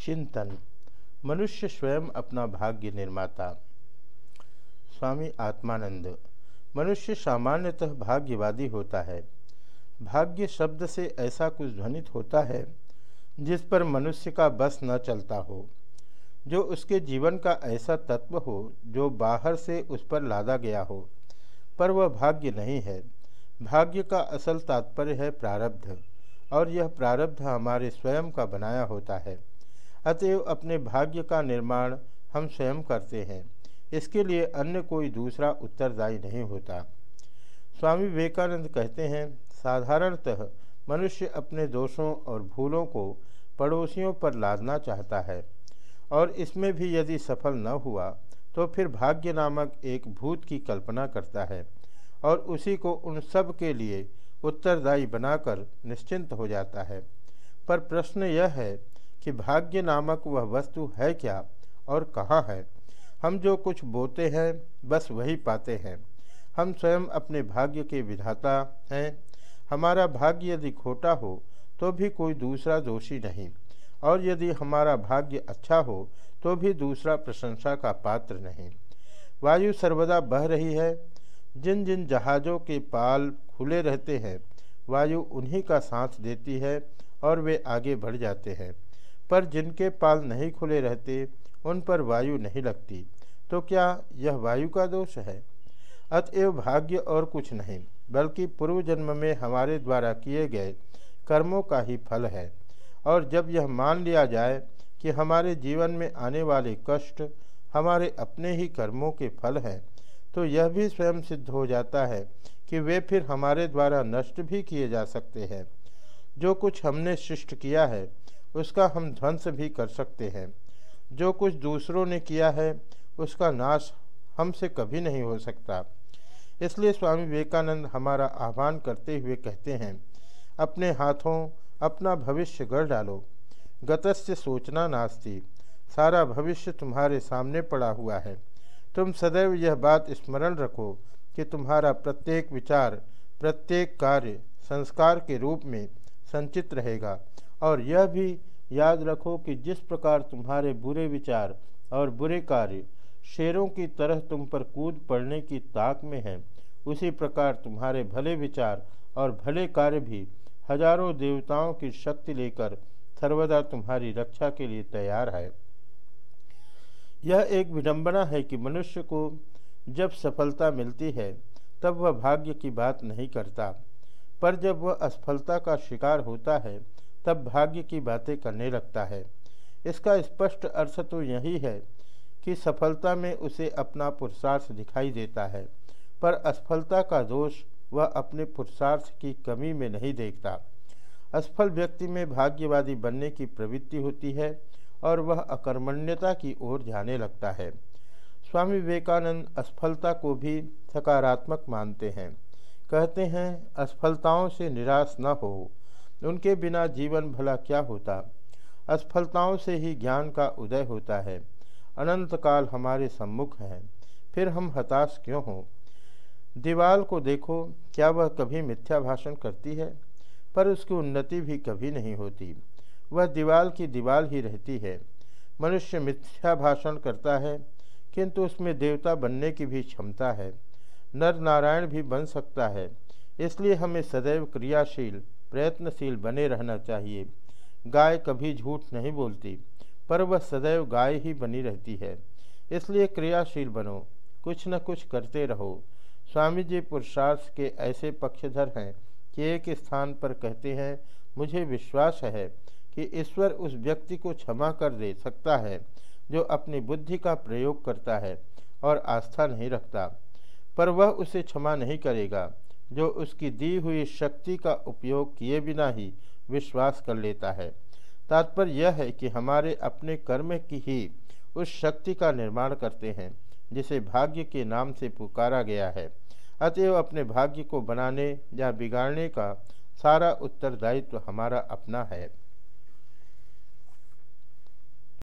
चिंतन। मनुष्य स्वयं अपना भाग्य निर्माता। स्वामी आत्मानंद, मनुष्य सामान्यतः भाग्यवादी होता है। भाग्य शब्द से ऐसा कुछ ध्वनित होता है, जिस पर मनुष्य का बस न चलता हो। जो उसके जीवन का ऐसा तत्व हो, जो बाहर से उस पर लादा गया हो, पर वह भाग्य नहीं है। भाग्य का असल तात्पर्य है प्रारब्ध, और यह प्रारब्ध हमारे स्वयं का बनाया होता है। अतएव अपने भाग्य का निर्माण हम स्वयं करते हैं। इसके लिए अन्य कोई दूसरा उत्तरदायी नहीं होता। स्वामी विवेकानंद कहते हैं, साधारणतः मनुष्य अपने दोषों और भूलों को पड़ोसियों पर लादना चाहता है और इसमें भी यदि सफल न हुआ तो फिर भाग्य नामक एक भूत की कल्पना करता है और उसी को उन सब के लिए उत्तरदायी बनाकर निश्चिंत हो जाता है। पर प्रश्न यह है कि भाग्य नामक वह वस्तु है क्या और कहाँ है? हम जो कुछ बोते हैं, बस वही पाते हैं। हम स्वयं अपने भाग्य के विधाता हैं। हमारा भाग्य यदि खोटा हो तो भी कोई दूसरा दोषी नहीं। और यदि हमारा भाग्य अच्छा हो तो भी दूसरा प्रशंसा का पात्र नहीं। वायु सर्वदा बह रही है। जिन जिन जहाज़ों के पाल खुले रहते हैं, वायु उन्हीं का साथ देती है और वे आगे बढ़ जाते हैं। पर जिनके पाल नहीं खुले रहते, उन पर वायु नहीं लगती। तो क्या यह वायु का दोष है? अतएव भाग्य और कुछ नहीं, बल्कि पूर्व जन्म में हमारे द्वारा किए गए कर्मों का ही फल है। और जब यह मान लिया जाए कि हमारे जीवन में आने वाले कष्ट हमारे अपने ही कर्मों के फल हैं तो यह भी स्वयं सिद्ध हो जाता है कि वे फिर हमारे द्वारा नष्ट भी किए जा सकते हैं। जो कुछ हमने शिष्ट किया है उसका हम ध्वंस भी कर सकते हैं। जो कुछ दूसरों ने किया है, उसका नाश हमसे कभी नहीं हो सकता। इसलिए स्वामी विवेकानंद हमारा आह्वान करते हुए कहते हैं, अपने हाथों अपना भविष्य गढ़ डालो। गतस्य सोचना नास्ती। सारा भविष्य तुम्हारे सामने पड़ा हुआ है। तुम सदैव यह बात स्मरण रखो कि तुम्हारा प्रत्येक विचार, प्रत्येक कार्य संस्कार के रूप में संचित रहेगा। और यह भी याद रखो कि जिस प्रकार तुम्हारे बुरे विचार और बुरे कार्य शेरों की तरह तुम पर कूद पड़ने की ताक में हैं, उसी प्रकार तुम्हारे भले विचार और भले कार्य भी हज़ारों देवताओं की शक्ति लेकर सर्वदा तुम्हारी रक्षा के लिए तैयार है। यह एक विडंबना है कि मनुष्य को जब सफलता मिलती है, तब वह भाग्य की बात नहीं करता, पर जब वह असफलता का शिकार होता है तब भाग्य की बातें करने लगता है। इसका स्पष्ट अर्थ तो यही है कि सफलता में उसे अपना पुरुषार्थ दिखाई देता है, पर असफलता का दोष वह अपने पुरुषार्थ की कमी में नहीं देखता। असफल व्यक्ति में भाग्यवादी बनने की प्रवृत्ति होती है और वह अकर्मण्यता की ओर जाने लगता है। स्वामी विवेकानंद असफलता को भी सकारात्मक मानते हैं। कहते हैं, असफलताओं से निराश न हो। उनके बिना जीवन भला क्या होता? असफलताओं से ही ज्ञान का उदय होता है। अनंत काल हमारे सम्मुख हैं। फिर हम हताश क्यों हों? दीवाल को देखो, क्या वह कभी मिथ्या भाषण करती है? पर उसकी उन्नति भी कभी नहीं होती। वह दीवाल की दीवाल ही रहती है। मनुष्य मिथ्या भाषण करता है, किंतु उसमें देवता बनने की भी क्षमता है। नर नारायण भी बन सकता है, इसलिए हमें सदैव क्रियाशील प्रयत्नशील बने रहना चाहिए। गाय कभी झूठ नहीं बोलती, पर वह सदैव गाय ही बनी रहती है। इसलिए क्रियाशील बनो, कुछ न कुछ करते रहो। स्वामी जी पुरुषार्थ के ऐसे पक्षधर हैं कि एक स्थान पर कहते हैं, मुझे विश्वास है कि ईश्वर उस व्यक्ति को क्षमा कर दे सकता है, जो अपनी बुद्धि का प्रयोग करता है और आस्था नहीं रखता। पर वह उसे क्षमा नहीं करेगा। जो उसकी दी हुई शक्ति का उपयोग किए बिना ही विश्वास कर लेता है। तात्पर्य यह है कि हमारे अपने कर्म की ही उस शक्ति का निर्माण करते हैं, जिसे भाग्य के नाम से पुकारा गया है। अतएव अपने भाग्य को बनाने या बिगाड़ने का सारा उत्तरदायित्व हमारा अपना है।